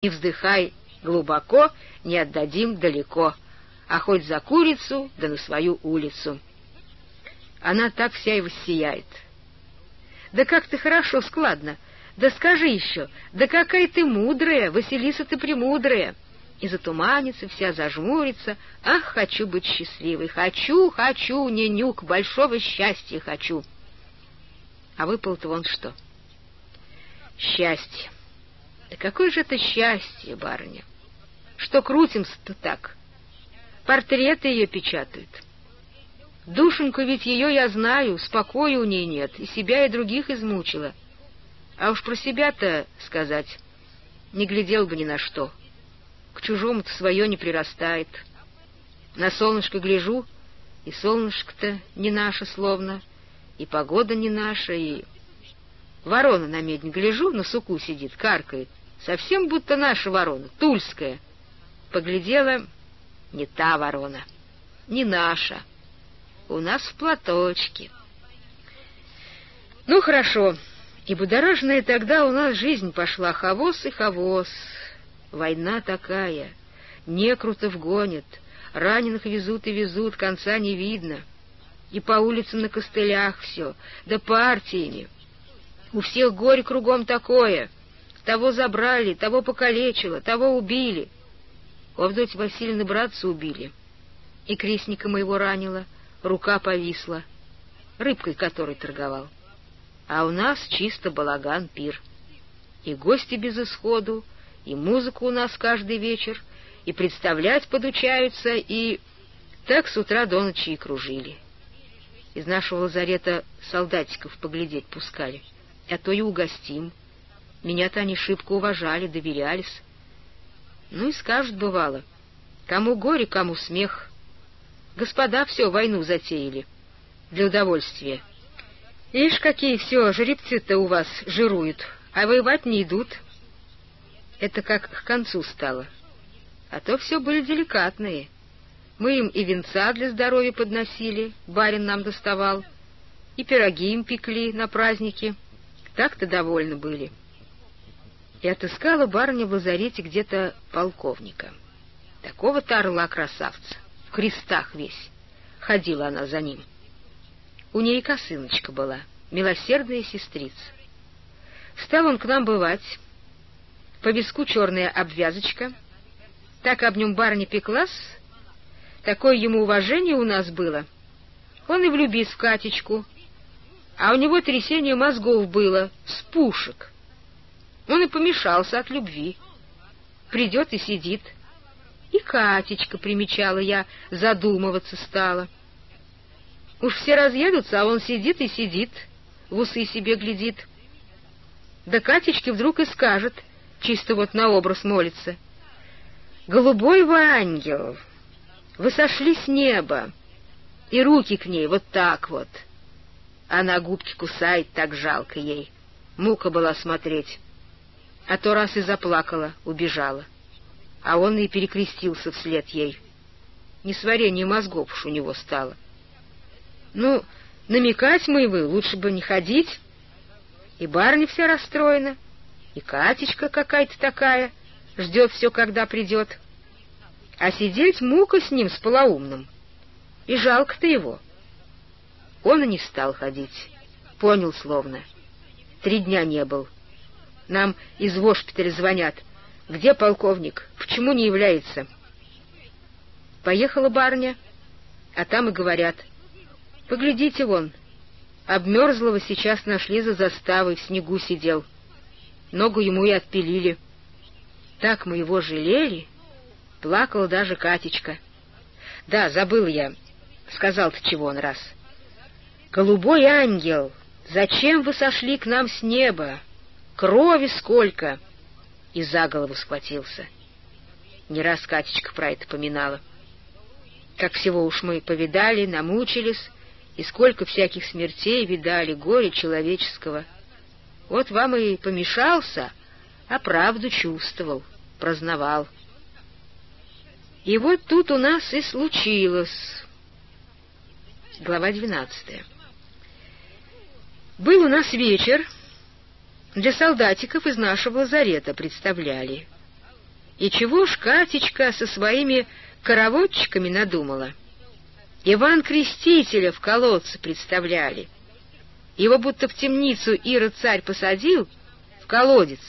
Не вздыхай глубоко, не отдадим далеко, а хоть за курицу, да на свою улицу. Она так вся и воссияет. Да как ты хорошо, складно, да скажи еще, да какая ты мудрая, Василиса ты премудрая. И затуманится, вся зажмурится. Ах, хочу быть счастливой, хочу, хочу, не нюк, большого счастья хочу. А выпал-то вон что. Счастье. Да какое же это счастье, барыня! Что крутимся-то так? Портреты ее печатают. Душеньку ведь ее я знаю, спокоя у ней нет, и себя, и других измучила. А уж про себя-то сказать не глядел бы ни на что. К чужому-то свое не прирастает. На солнышко гляжу, и солнышко-то не наше словно, и погода не наша, и... Ворона на медне гляжу, на суку сидит, каркает. Совсем будто наша ворона, тульская. Поглядела, не та ворона, не наша. У нас в платочке. Ну, хорошо, и будоражная тогда у нас жизнь пошла хавос и хавос. Война такая, некрутов гонят, раненых везут и везут, конца не видно. И по улицам на костылях все, да партиями. У всех горе кругом такое. Того забрали, того покалечило, того убили. У Авдотьи Васильевны братца убили. И крестника моего ранило, рука повисла, рыбкой которой торговал а у нас чисто балаган пир. И гости без исходу, и музыку у нас каждый вечер, и представлять подучаются, и так с утра до ночи и кружили. Из нашего лазарета солдатиков поглядеть пускали, а то и угостим. Меня-то они шибко уважали, доверялись. Ну и скажут, бывало, кому горе, кому смех. Господа все войну затеяли для удовольствия. Ишь, какие все жеребцы-то у вас жируют, а воевать не идут. Это как к концу стало. А то все были деликатные. Мы им и венца для здоровья подносили, барин нам доставал, и пироги им пекли на праздники. Так-то довольны были. И отыскала барыня в лазарете где-то полковника. Такого-то орла-красавца, в крестах весь. Ходила она за ним. У ней косыночка была, милосердная сестрица. Стал он к нам бывать, по виску черная обвязочка, так об нем барыня пеклась, такое ему уважение у нас было. Он и влюбись в Катечку, а у него трясение мозгов было, с пушек. Он и помешался от любви. Придет и сидит. И Катечка, примечала я, задумываться стала — Уж все разъедутся, а он сидит и сидит, в усы себе глядит. Да Катечке вдруг и скажет, чисто вот на образ молится. «Голубой вы ангел, вы сошли с неба, и руки к ней вот так вот». Она губки кусает, так жалко ей. Мука была смотреть. А то раз и заплакала, убежала. А он и перекрестился вслед ей. Несварение мозгов уж у него стало. — ну, намекать мы вы, лучше бы не ходить. И барыня вся расстроена, и Катечка какая-то такая, ждет все, когда придет. А сидеть мука с ним, с полоумным. И жалко-то его. Он и не стал ходить. Понял словно. Три дня не был. Нам из госпиталя звонят. Где полковник? Почему не является? Поехала барыня, а там и говорят — Поглядите вон, обмерзлого сейчас нашли за заставой, в снегу сидел. Ногу ему и отпилили. Так мы его жалели, плакала даже Катечка. Да, забыл я, сказал-то чего он раз. «Голубой ангел, зачем вы сошли к нам с неба? Крови сколько!» И за голову схватился. Не раз Катечка про это поминала. Как всего уж мы повидали, намучились, и сколько всяких смертей видали, горе человеческого. Вот вам и помешался, а правду чувствовал, праздновал. И вот тут у нас и случилось. Глава двенадцатая. Был у нас вечер, для солдатиков из нашего лазарета представляли. И чего ж Катечка со своими короводчиками надумала? Иван Крестителя в колодце представляли. Его будто в темницу Ира царь посадил, в колодец,